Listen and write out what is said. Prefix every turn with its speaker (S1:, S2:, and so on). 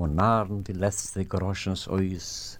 S1: und när die letzte Groschens aus